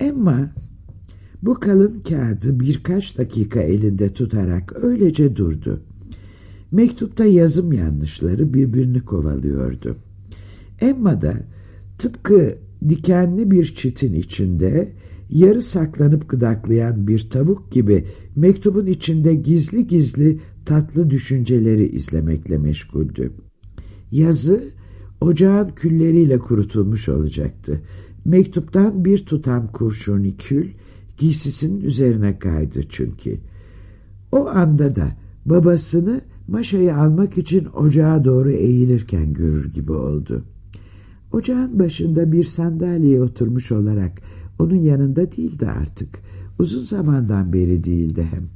Emma bu kalın kağıdı birkaç dakika elinde tutarak öylece durdu. Mektupta yazım yanlışları birbirini kovalıyordu. Emma da tıpkı dikenli bir çitin içinde yarı saklanıp gıdaklayan bir tavuk gibi mektubun içinde gizli gizli tatlı düşünceleri izlemekle meşguldü. Yazı ocağın külleriyle kurutulmuş olacaktı. Mektuptan bir tutam kurşuni kül giysisinin üzerine kaydı çünkü. O anda da babasını maşayı almak için ocağa doğru eğilirken görür gibi oldu. Ocağın başında bir sandalyeye oturmuş olarak onun yanında değildi artık. Uzun zamandan beri değildi hem.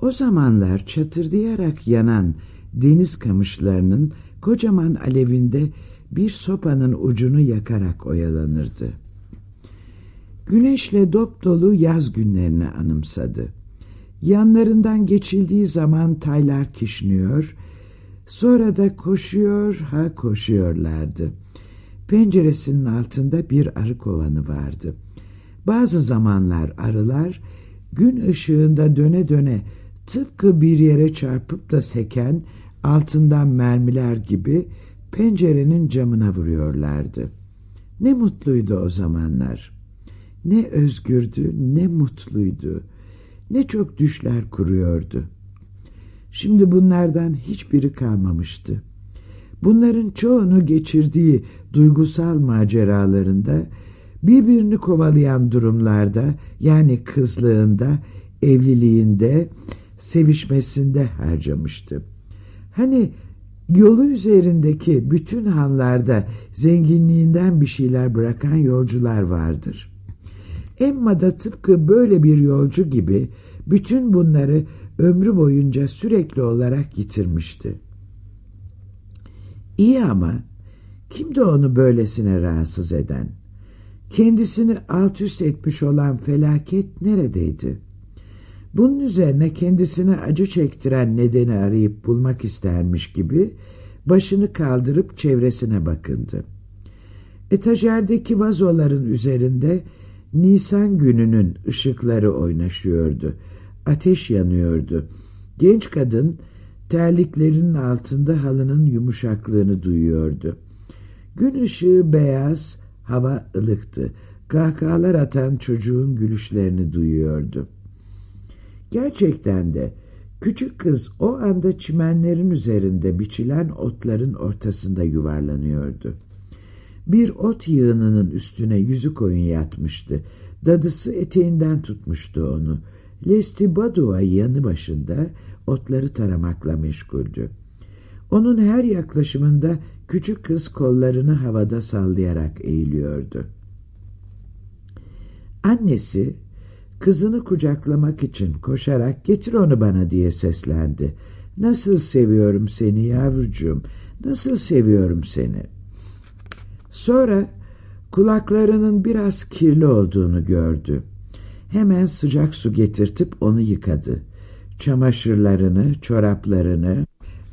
O zamanlar çatırdayarak yanan deniz kamışlarının kocaman alevinde bir sopanın ucunu yakarak oyalanırdı. Güneşle dop dolu yaz günlerini anımsadı. Yanlarından geçildiği zaman taylar kişniyor, sonra da koşuyor ha koşuyorlardı. Penceresinin altında bir arı kovanı vardı. Bazı zamanlar arılar gün ışığında döne döne tıpkı bir yere çarpıp da seken altından mermiler gibi pencerenin camına vuruyorlardı. Ne mutluydu o zamanlar. Ne özgürdü, ne mutluydu. Ne çok düşler kuruyordu. Şimdi bunlardan hiçbiri kalmamıştı. Bunların çoğunu geçirdiği duygusal maceralarında, birbirini kovalayan durumlarda, yani kızlığında, evliliğinde, sevişmesinde harcamıştı. Hani yolu üzerindeki bütün hanlarda zenginliğinden bir şeyler bırakan yolcular vardır. Emma da tıpkı böyle bir yolcu gibi bütün bunları ömrü boyunca sürekli olarak yitirmişti. İyi ama kimdi onu böylesine rahatsız eden? Kendisini alt üst etmiş olan felaket neredeydi? Bunun üzerine kendisine acı çektiren nedeni arayıp bulmak istermiş gibi başını kaldırıp çevresine bakındı. Etajerdeki vazoların üzerinde Nisan gününün ışıkları oynaşıyordu. Ateş yanıyordu. Genç kadın terliklerinin altında halının yumuşaklığını duyuyordu. Gün ışığı beyaz, hava ılıktı. Kahkahalar atan çocuğun gülüşlerini duyuyordu. Gerçekten de küçük kız o anda çimenlerin üzerinde biçilen otların ortasında yuvarlanıyordu. Bir ot yığınının üstüne yüzü koyun yatmıştı. Dadısı eteğinden tutmuştu onu. Lesti Badua yanı başında otları taramakla meşguldü. Onun her yaklaşımında küçük kız kollarını havada sallayarak eğiliyordu. Annesi kızını kucaklamak için koşarak getir onu bana diye seslendi. Nasıl seviyorum seni yavrucuğum, nasıl seviyorum seni. Sonra kulaklarının biraz kirli olduğunu gördü. Hemen sıcak su getirtip onu yıkadı. Çamaşırlarını, çoraplarını,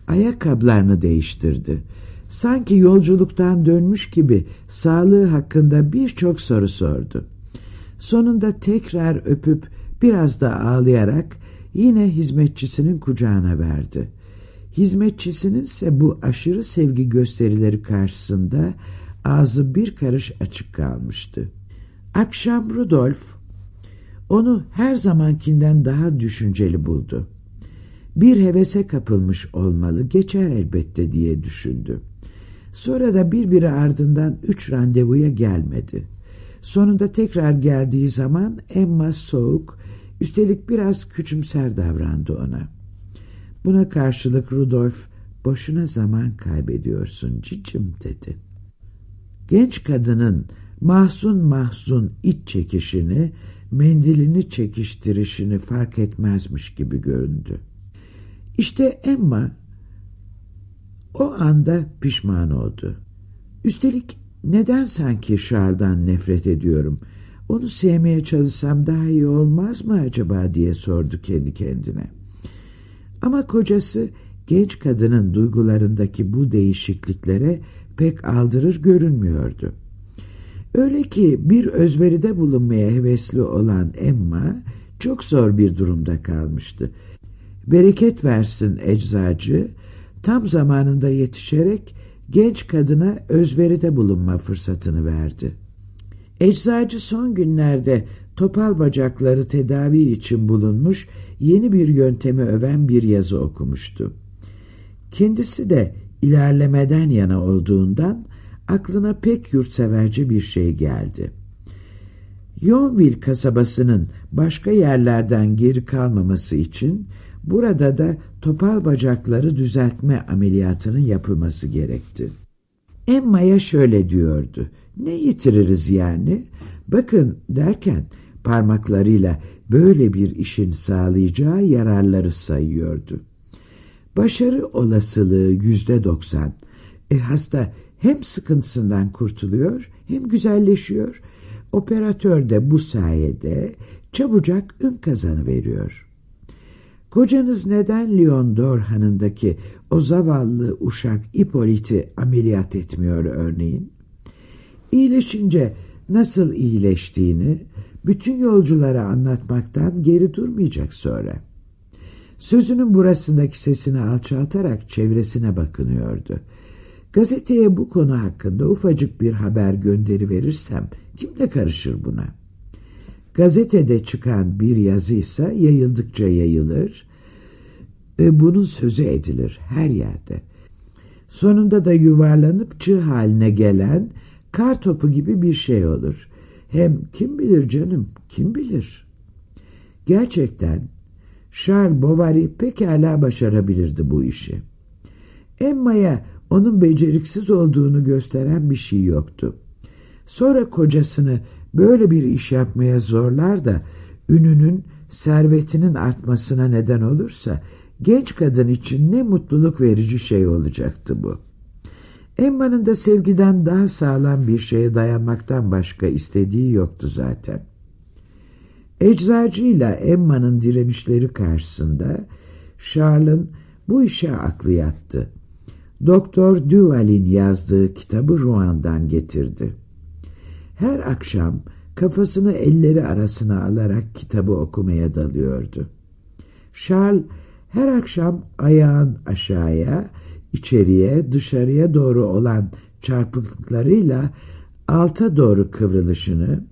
ayakkabılarını değiştirdi. Sanki yolculuktan dönmüş gibi sağlığı hakkında birçok soru sordu. Sonunda tekrar öpüp biraz da ağlayarak yine hizmetçisinin kucağına verdi. Hizmetçisinin ise bu aşırı sevgi gösterileri karşısında ağzı bir karış açık kalmıştı. Akşam Rudolf onu her zamankinden daha düşünceli buldu. Bir hevese kapılmış olmalı, geçer elbette diye düşündü. Sonra da birbiri ardından üç randevuya gelmedi. Sonunda tekrar geldiği zaman Emma soğuk, üstelik biraz küçümser davrandı ona. Buna karşılık Rudolf, boşuna zaman kaybediyorsun cicim dedi. Genç kadının mahzun mahzun iç çekişini, mendilini çekiştirişini fark etmezmiş gibi göründü. İşte Emma o anda pişman oldu. Üstelik neden sanki Charles'dan nefret ediyorum? Onu sevmeye çalışsam daha iyi olmaz mı acaba diye sordu kendi kendine. Ama kocası genç kadının duygularındaki bu değişikliklere pek aldırır görünmüyordu. Öyle ki bir özveride bulunmaya hevesli olan Emma çok zor bir durumda kalmıştı. Bereket versin eczacı, tam zamanında yetişerek genç kadına özveride bulunma fırsatını verdi. Eczacı son günlerde topal bacakları tedavi için bulunmuş yeni bir yöntemi öven bir yazı okumuştu. Kendisi de ilerlemeden yana olduğundan aklına pek yurtseverce bir şey geldi. Yonville kasabasının başka yerlerden geri kalmaması için burada da topal bacakları düzeltme ameliyatının yapılması gerekti. Emma'ya şöyle diyordu. Ne yitiririz yani? Bakın derken parmaklarıyla böyle bir işin sağlayacağı yararları sayıyordu. Başarı olasılığı yüzde doksan. E hasta hem sıkıntısından kurtuluyor hem güzelleşiyor. Operatör de bu sayede çabucak ün kazanı veriyor. Kocanız neden Lyon Dorhan'ındaki o zavallı uşak Ipolit'i ameliyat etmiyor örneğin? İyileşince nasıl iyileştiğini bütün yolculara anlatmaktan geri durmayacak sonra. Sözünün burasındaki sesini alçaltarak çevresine bakınıyordu. Gazeteye bu konu hakkında ufacık bir haber gönderi verirsem kim de karışır buna? Gazetede çıkan bir yazıysa yayıldıkça yayılır ve bunun sözü edilir her yerde. Sonunda da yuvarlanıp çığ haline gelen kar topu gibi bir şey olur. Hem kim bilir canım, kim bilir? Gerçekten Charles Bovary pekala başarabilirdi bu işi. Emma'ya onun beceriksiz olduğunu gösteren bir şey yoktu. Sonra kocasını böyle bir iş yapmaya zorlar da ününün, servetinin artmasına neden olursa genç kadın için ne mutluluk verici şey olacaktı bu. Emma'nın da sevgiden daha sağlam bir şeye dayanmaktan başka istediği yoktu zaten. Eczacıyla Emma'nın direnişleri karşısında Charles'ın bu işe aklı yattı. Doktor Duval'in yazdığı kitabı Rouen getirdi. Her akşam kafasını elleri arasına alarak kitabı okumaya dalıyordu. Charles her akşam ayağın aşağıya, içeriye, dışarıya doğru olan çarpıklıklarıyla alta doğru kıvrılışını,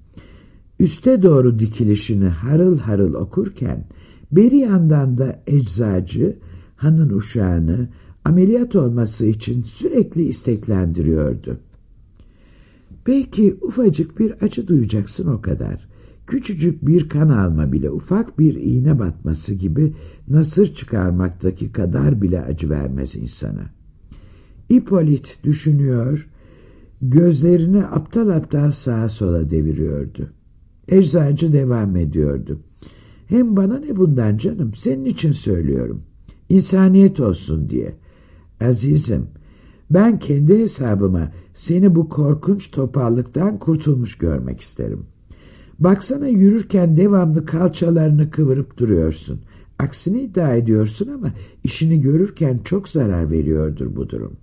üste doğru dikilişini harıl harıl okurken, beri yandan da eczacı, hanın uşağını, ameliyat olması için sürekli isteklendiriyordu. Belki ufacık bir acı duyacaksın o kadar. Küçücük bir kan alma bile ufak bir iğne batması gibi nasır çıkarmaktaki kadar bile acı vermez insana. İpolit düşünüyor, gözlerini aptal aptal sağa sola deviriyordu. Eczacı devam ediyordu. Hem bana ne bundan canım, senin için söylüyorum. İnsaniyet olsun diye. Azizim, ben kendi hesabıma seni bu korkunç topallıktan kurtulmuş görmek isterim. Baksana yürürken devamlı kalçalarını kıvırıp duruyorsun. Aksini iddia ediyorsun ama işini görürken çok zarar veriyordur bu durum.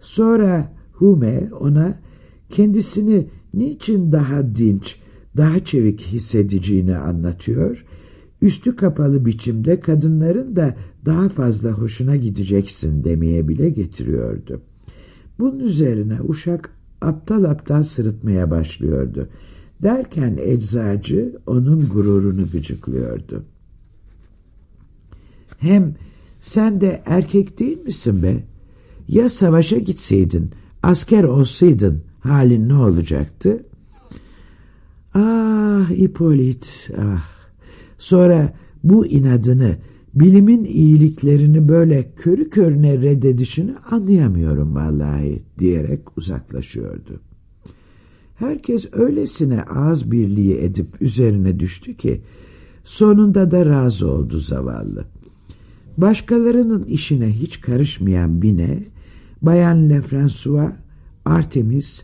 Sonra Hume ona kendisini niçin daha dinç, daha çevik hissedeceğini anlatıyor. Üstü kapalı biçimde kadınların da daha fazla hoşuna gideceksin demeye bile getiriyordu. Bunun üzerine uşak aptal aptal sırıtmaya başlıyordu. Derken eczacı onun gururunu gıcıklıyordu. Hem sen de erkek değil misin be? Ya savaşa gitseydin, asker olsaydın halin ne olacaktı? Ah Ipolit, ah. Sonra bu inadını, bilimin iyiliklerini böyle körü körüne reddedişini anlayamıyorum vallahi diyerek uzaklaşıyordu. Herkes öylesine ağız birliği edip üzerine düştü ki sonunda da razı oldu zavallı. Başkalarının işine hiç karışmayan Bine, Bayan Lefrancois, Artemis,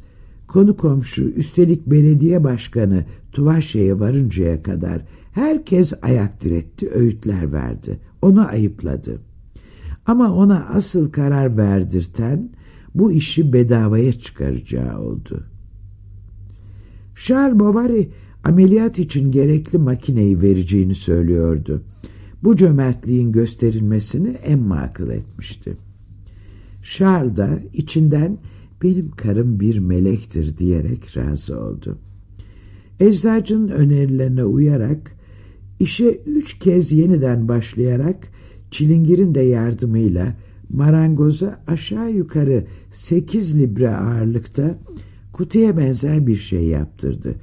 konu komşu, üstelik belediye başkanı Tuvaşe'ye varıncaya kadar herkes ayak diretti, öğütler verdi. Onu ayıpladı. Ama ona asıl karar verdirten bu işi bedavaya çıkaracağı oldu. Charles Bovary ameliyat için gerekli makineyi vereceğini söylüyordu. Bu cömertliğin gösterilmesini Emma akıl etmişti. Charles da içinden benim karım bir melektir diyerek razı oldu. Eczacının önerilerine uyarak işe üç kez yeniden başlayarak çilingirin de yardımıyla marangoza aşağı yukarı sekiz libre ağırlıkta kutuya benzer bir şey yaptırdı.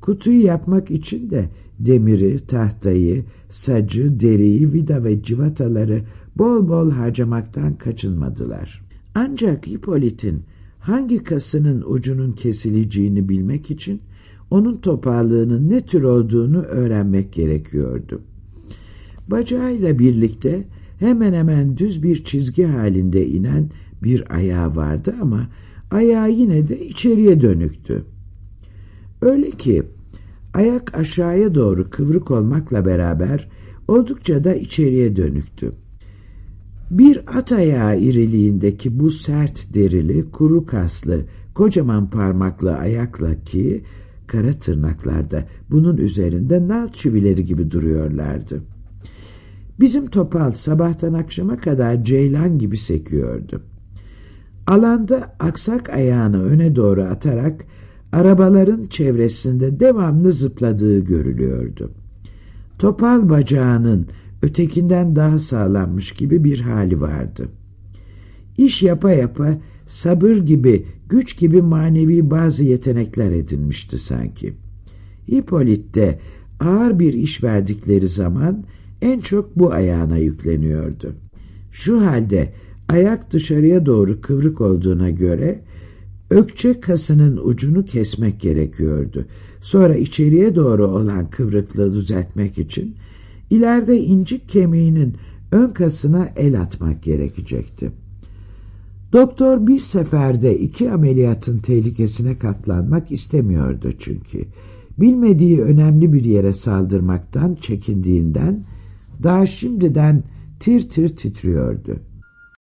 Kutuyu yapmak için de demiri, tahtayı, sacı, deriyi, vida ve civataları bol bol harcamaktan kaçınmadılar. Ancak Hippolyt'in hangi kasının ucunun kesileceğini bilmek için onun toparlığının ne tür olduğunu öğrenmek gerekiyordu. Bacağıyla birlikte hemen hemen düz bir çizgi halinde inen bir ayağı vardı ama ayağı yine de içeriye dönüktü. Öyle ki ayak aşağıya doğru kıvrık olmakla beraber oldukça da içeriye dönüktü. Bir at ayağı iriliğindeki bu sert derili, kuru kaslı, kocaman parmaklı ayakla ki kara tırnaklarda bunun üzerinde nal çivileri gibi duruyorlardı. Bizim topal sabahtan akşama kadar ceylan gibi sekiyordu. Alanda aksak ayağını öne doğru atarak arabaların çevresinde devamlı zıpladığı görülüyordu. Topal bacağının ötekinden daha sağlanmış gibi bir hali vardı. İş yapa yapa sabır gibi, güç gibi manevi bazı yetenekler edinmişti sanki. Hippolyt'te ağır bir iş verdikleri zaman en çok bu ayağına yükleniyordu. Şu halde ayak dışarıya doğru kıvrık olduğuna göre ökçe kasının ucunu kesmek gerekiyordu. Sonra içeriye doğru olan kıvrıklığı düzeltmek için ileride incik kemiğinin ön kasına el atmak gerekecekti. Doktor bir seferde iki ameliyatın tehlikesine katlanmak istemiyordu çünkü. Bilmediği önemli bir yere saldırmaktan çekindiğinden daha şimdiden tir tir titriyordu.